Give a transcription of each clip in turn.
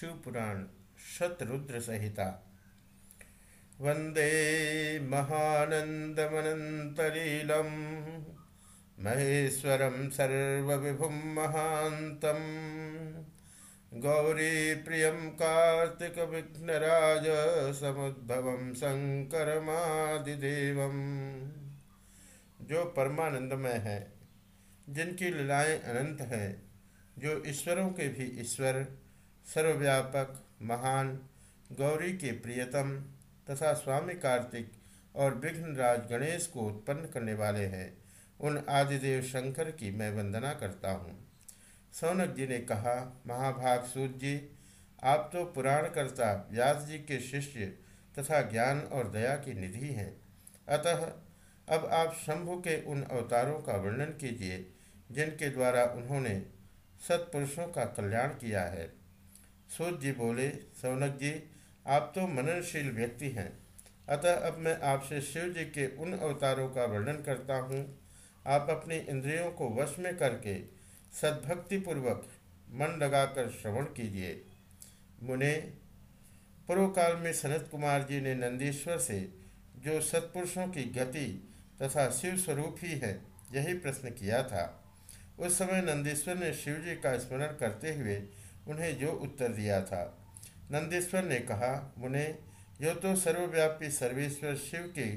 शिवपुराण शतरुद्र संहिता। वंदे महानंदमनंतलीलम महेश्वरम सर्वविभुम महांतम गौरी प्रियम कार्तिक विघ्नराज, समुद्भव शंकरमादिदेव। जो परमानंदमय है, जिनकी लीलाएँ अनंत हैं, जो ईश्वरों के भी ईश्वर सर्वव्यापक, महान, गौरी के प्रियतम तथा स्वामी कार्तिक और विघ्नराज गणेश को उत्पन्न करने वाले हैं। उन आदिदेव शंकर की मैं वंदना करता हूँ। सौनक जी ने कहा, महाभाग सूर्य जी, आप तो पुराणकर्ता, व्यास जी के शिष्य तथा ज्ञान और दया की निधि हैं। अतः अब आप शंभु के उन अवतारों का वर्णन कीजिए, जिनके द्वारा उन्होंने सत्पुरुषों का कल्याण किया है। सूर्य जी बोले, सौनक जी, आप तो मननशील व्यक्ति हैं। अतः अब मैं आपसे शिव जी के उन अवतारों का वर्णन करता हूँ। आप अपनी इंद्रियों को वश में करके सद्भक्तिपूर्वक मन लगाकर श्रवण कीजिए। मुने पूर्व काल में सनत कुमार जी ने नंदीश्वर से, जो सत्पुरुषों की गति तथा शिव स्वरूप ही है, यही प्रश्न किया था। उस समय नंदीश्वर ने शिव जी का स्मरण करते हुए उन्हें जो उत्तर दिया था। नंदीश्वर ने कहा, मुने, यो तो सर्वव्यापी सर्वेश्वर शिव के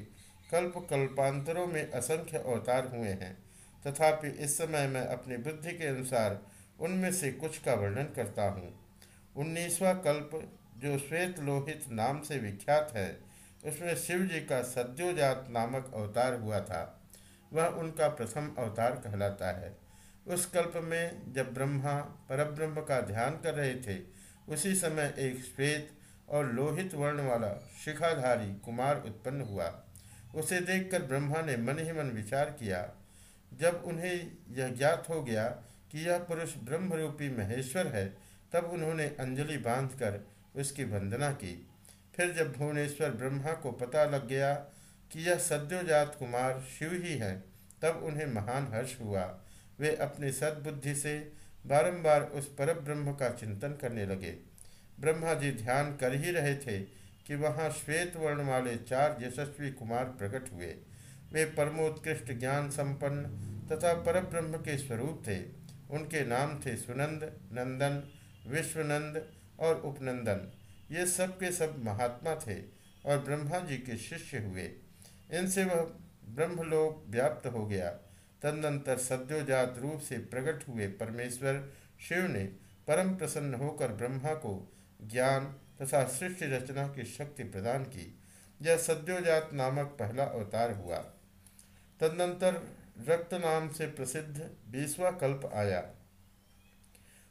कल्प कल्पांतरों में असंख्य अवतार हुए हैं। तथापि इस समय मैं अपनी बुद्धि के अनुसार उनमें से कुछ का वर्णन करता हूँ। उन्नीसवा कल्प, जो श्वेत लोहित नाम से विख्यात है, उसमें शिव जी का सद्योजात नामक अवतार हुआ था। वह उनका प्रथम अवतार कहलाता है। उस कल्प में जब ब्रह्मा परब्रह्म का ध्यान कर रहे थे, उसी समय एक श्वेत और लोहित वर्ण वाला शिखाधारी कुमार उत्पन्न हुआ। उसे देखकर ब्रह्मा ने मन ही मन विचार किया। जब उन्हें यह ज्ञात हो गया कि यह पुरुष ब्रह्मरूपी महेश्वर है, तब उन्होंने अंजलि बांधकर उसकी वंदना की। फिर जब भुवनेश्वर ब्रह्मा को पता लग गया कि यह सद्योजात कुमार शिव ही है, तब उन्हें महान हर्ष हुआ। वे अपनी सद्बुद्धि से बारंबार उस पर ब्रह्म का चिंतन करने लगे। ब्रह्मा जी ध्यान कर ही रहे थे कि वहाँ श्वेत वर्ण वाले चार यशस्वी कुमार प्रकट हुए। वे परमोत्कृष्ट, ज्ञान संपन्न तथा परब्रह्म के स्वरूप थे। उनके नाम थे सुनंद, नंदन, विश्वनंद और उपनंदन। ये सब के सब महात्मा थे और ब्रह्मा जी के शिष्य हुए। इनसे वह ब्रह्मलोक व्याप्त हो गया। तदनंतर सद्योजात रूप से प्रकट हुए परमेश्वर शिव ने परम प्रसन्न होकर ब्रह्मा को ज्ञान तथा सृष्टि रचना की शक्ति प्रदान की। यह सद्योजात नामक पहला अवतार हुआ। तदनंतर रक्त नाम से प्रसिद्ध बीसवा कल्प आया।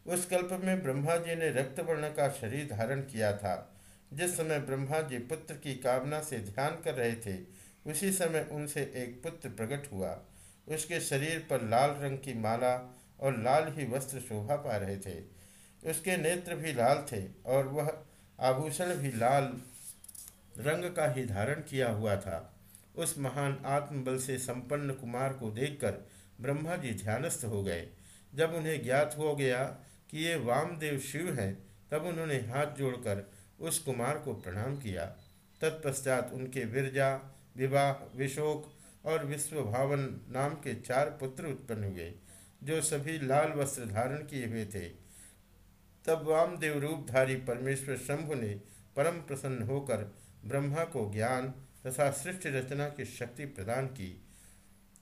उस कल्प में ब्रह्मा जी ने रक्त वर्ण का शरीर धारण किया था। जिस समय ब्रह्मा जी पुत्र की कामना से ध्यान कर रहे थे, उसी समय उनसे एक पुत्र प्रकट हुआ। उसके शरीर पर लाल रंग की माला और लाल ही वस्त्र शोभा पा रहे थे। उसके नेत्र भी लाल थे और वह आभूषण भी लाल रंग का ही धारण किया हुआ था। उस महान आत्मबल से संपन्न कुमार को देखकर ब्रह्मा जी ध्यानस्थ हो गए। जब उन्हें ज्ञात हो गया कि ये वामदेव शिव हैं, तब उन्होंने हाथ जोड़कर उस कुमार को प्रणाम किया। तत्पश्चात उनके विरजा, विवाह, विशोक और विश्वभावन नाम के चार पुत्र उत्पन्न हुए, जो सभी लाल वस्त्र धारण किए हुए थे। तब वामदेव रूपधारी परमेश्वर शंभु ने परम प्रसन्न होकर ब्रह्मा को ज्ञान तथा सृष्टि रचना की शक्ति प्रदान की।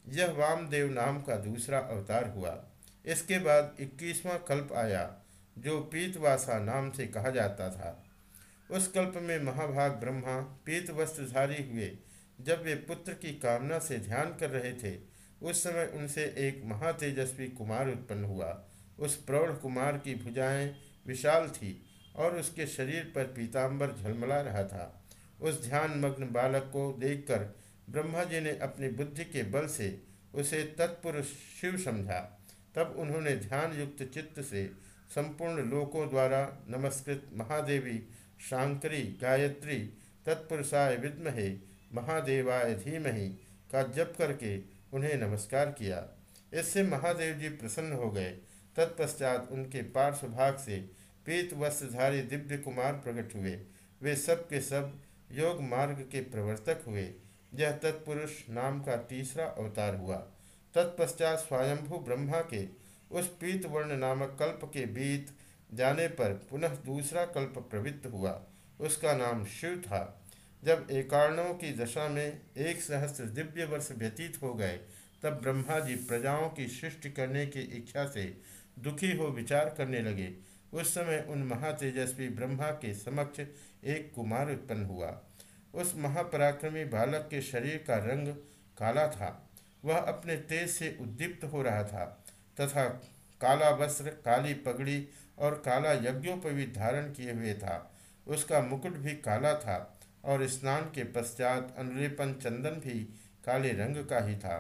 यह वामदेव नाम का दूसरा अवतार हुआ। इसके बाद इक्कीसवां कल्प आया, जो पीतवासा नाम से कहा जाता था। उस कल्प में महाभाग ब्रह्मा पीत वस्त्रधारी हुए जब वे पुत्र की कामना से ध्यान कर रहे थे, उस समय उनसे एक महातेजस्वी कुमार उत्पन्न हुआ। उस प्रौढ़ कुमार की भुजाएँ विशाल थी और उसके शरीर पर पीताम्बर झलमला रहा था। उस ध्यान मग्न बालक को देखकर ब्रह्मा जी ने अपनी बुद्धि के बल से उसे तत्पुरुष शिव समझा। तब उन्होंने ध्यान युक्त चित्त से संपूर्ण लोकों द्वारा नमस्कृत महादेवी, शांकरी, गायत्री, तत्पुरुषाय विद्महे महादेवाय धीमहि का जप करके उन्हें नमस्कार किया। इससे महादेव जी प्रसन्न हो गए। तत्पश्चात उनके पार्श्वभाग से पीत वस्त्रधारी दिव्य कुमार प्रकट हुए। वे सब के सब योग मार्ग के प्रवर्तक हुए। यह तत्पुरुष नाम का तीसरा अवतार हुआ। तत्पश्चात स्वयंभू ब्रह्मा के उस पीत वर्ण नामक कल्प के बीत जाने पर पुनः दूसरा कल्प प्रवृत्त हुआ। उसका नाम शिव था। जब एकाणों की दशा में एक सहस्त्र दिव्य वर्ष व्यतीत हो गए, तब ब्रह्मा जी प्रजाओं की सृष्टि करने की इच्छा से दुखी हो विचार करने लगे। उस समय उन महातेजस्वी ब्रह्मा के समक्ष एक कुमार उत्पन्न हुआ। उस महापराक्रमी बालक के शरीर का रंग काला था। वह अपने तेज से उद्दीप्त हो रहा था तथा काला वस्त्र, काली पगड़ी और काला यज्ञोपवीत धारण किए हुए था। उसका मुकुट भी काला था। और स्नान के पश्चात अनुलेपन चंदन भी काले रंग का ही था।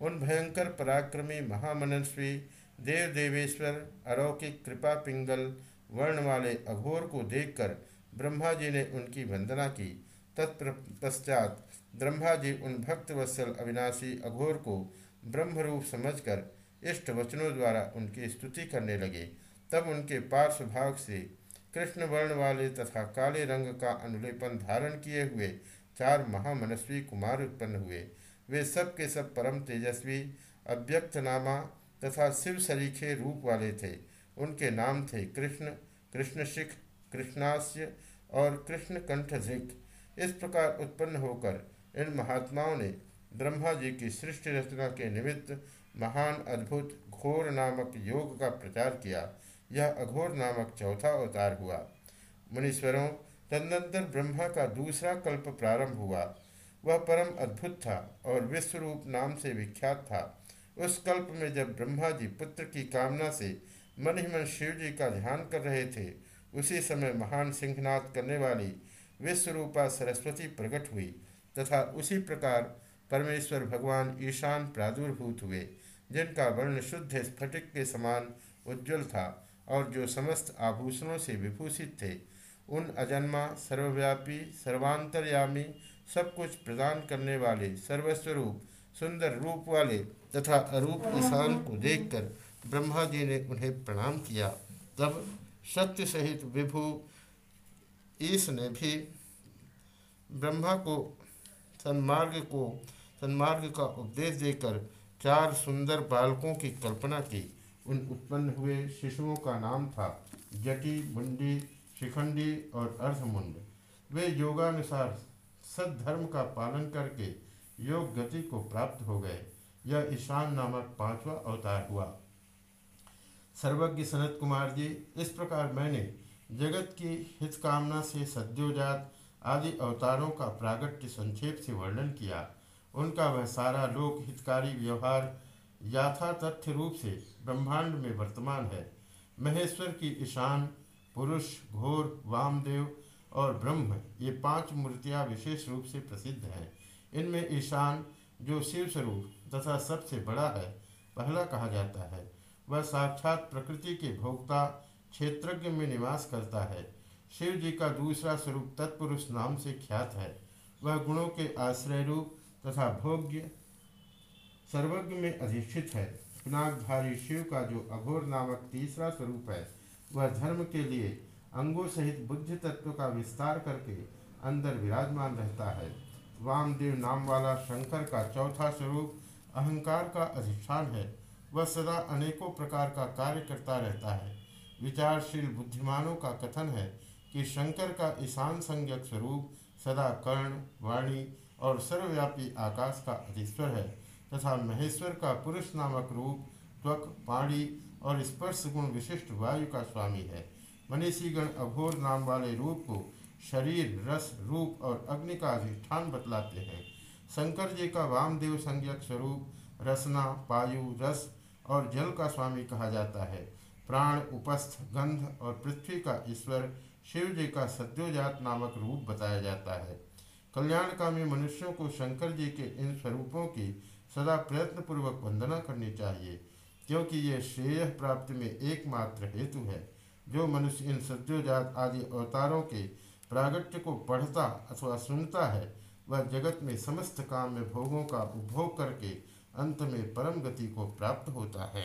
उन भयंकर पराक्रमी महामनस्वी देव देवेश्वर अलौकिक कृपा पिंगल, वर्ण वाले अघोर को देखकर ब्रह्मा जी ने उनकी वंदना की। तत्पश्चात ब्रह्मा जी उन भक्त वत्सल अविनाशी अघोर को ब्रह्मरूप समझकर इष्ट वचनों द्वारा उनकी स्तुति करने लगे। तब उनके पार्श्वभाग से कृष्ण वर्ण वाले तथा काले रंग का अनुलेपन धारण किए हुए चार महामनस्वी कुमार उत्पन्न हुए। वे सब के सब परम तेजस्वी, अव्यक्त नामा तथा शिव सरीखे रूप वाले थे। उनके नाम थे कृष्ण, कृष्णशिख, कृष्णास्य और कृष्ण कंठधिक इस प्रकार उत्पन्न होकर इन महात्माओं ने ब्रह्मा जी की सृष्टि रचना के निमित्त महान अद्भुत घोर नामक योग का प्रचार किया। यह अघोर नामक चौथा अवतार हुआ। मुनीश्वरों, तदनंतर ब्रह्मा का दूसरा कल्प प्रारंभ हुआ। वह परम अद्भुत था और विश्वरूप नाम से विख्यात था। उस कल्प में जब ब्रह्मा जी पुत्र की कामना से मन ही मन शिव जी का ध्यान कर रहे थे, उसी समय महान सिंहनाथ करने वाली विश्वरूपा सरस्वती प्रकट हुई तथा उसी प्रकार परमेश्वर भगवान ईशान प्रादुर्भूत हुए, जिनका वर्ण शुद्ध स्फटिक के समान उज्ज्वल था। और जो समस्त आभूषणों से विभूषित थे, उन अजन्मा, सर्वव्यापी, सर्वांतर्यामी, सब कुछ प्रदान करने वाले सर्वस्वरूप, सुंदर रूप वाले तथा अरूप ईशान को देखकर ब्रह्मा जी ने उन्हें प्रणाम किया। तब सत्य सहित विभु ईश ने भी ब्रह्मा को सन्मार्ग को, सन्मार्ग का उपदेश देकर चार सुंदर बालकों की कल्पना की। उन उत्पन्न हुए शिशुओं का नाम था, जटी मुंडी शिखंडी और अर्धमुंड। वे योगानुसार सद्धर्म का पालन करके योग गति को प्राप्त हो गए। यह ईशान नामक पांचवा अवतार हुआ। सर्वज्ञ सनत कुमार जी, इस प्रकार मैंने जगत की हित कामना से सद्योजात आदि अवतारों का प्रागट्य संक्षेप से वर्णन किया। उनका वह सारा लोक हितकारी व्यवहार याथा तथ्य रूप से ब्रह्मांड में वर्तमान है। महेश्वर की ईशान, पुरुष, घोर, वामदेव और ब्रह्म, ये पाँच मूर्तियाँ विशेष रूप से प्रसिद्ध हैं। इनमें ईशान, जो शिव स्वरूप तथा सबसे बड़ा है, पहला कहा जाता है। वह साक्षात प्रकृति के भोक्ता, क्षेत्रज्ञ में निवास करता है। शिव जी का दूसरा स्वरूप तत्पुरुष नाम से ख्यात है। वह गुणों के आश्रय रूप तथा भोग्य सर्वज्ञ में अधिष्ठित है। पिनाकधारी शिव का जो अघोर नामक तीसरा स्वरूप है, वह धर्म के लिए अंगों सहित बुद्धि तत्व का विस्तार करके अंदर विराजमान रहता है। वामदेव नाम वाला शंकर का चौथा स्वरूप अहंकार का अधिष्ठान है। वह सदा अनेकों प्रकार का कार्य करता रहता है। विचारशील बुद्धिमानों का कथन है कि शंकर का ईशान संज्ञक स्वरूप सदा कर्ण, वाणी और सर्वव्यापी आकाश का अधीश्वर है। तथा महेश्वर का पुरुष नामक रूप, त्वक, पाणी और स्पर्श गुण विशिष्ट वायु का स्वामी है। मनीषीगण अघोर नाम वाले रूप को शरीर, रस, रूप और अग्नि का अधिष्ठान बतलाते हैं। शंकर जी का वामदेव संज्ञक स्वरूप रसना, पायु, रस और जल का स्वामी कहा जाता है। प्राण, उपस्थ, गंध और पृथ्वी का ईश्वर शिव जी का सद्योजात नामक रूप बताया जाता है। कल्याणकामी मनुष्यों को शंकर जी के इन स्वरूपों की सदा प्रयत्नपूर्वक वंदना करनी चाहिए, क्योंकि ये श्रेय प्राप्ति में एकमात्र हेतु है। जो मनुष्य इन सद्योजात आदि अवतारों के प्रागट्य को पढ़ता अथवा सुनता है, वह जगत में समस्त काम में भोगों का उपभोग करके अंत में परम गति को प्राप्त होता है।